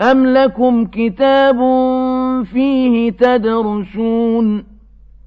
أَمْ لَكُمْ كِتَابٌ فِيهِ تَدْرُسُونَ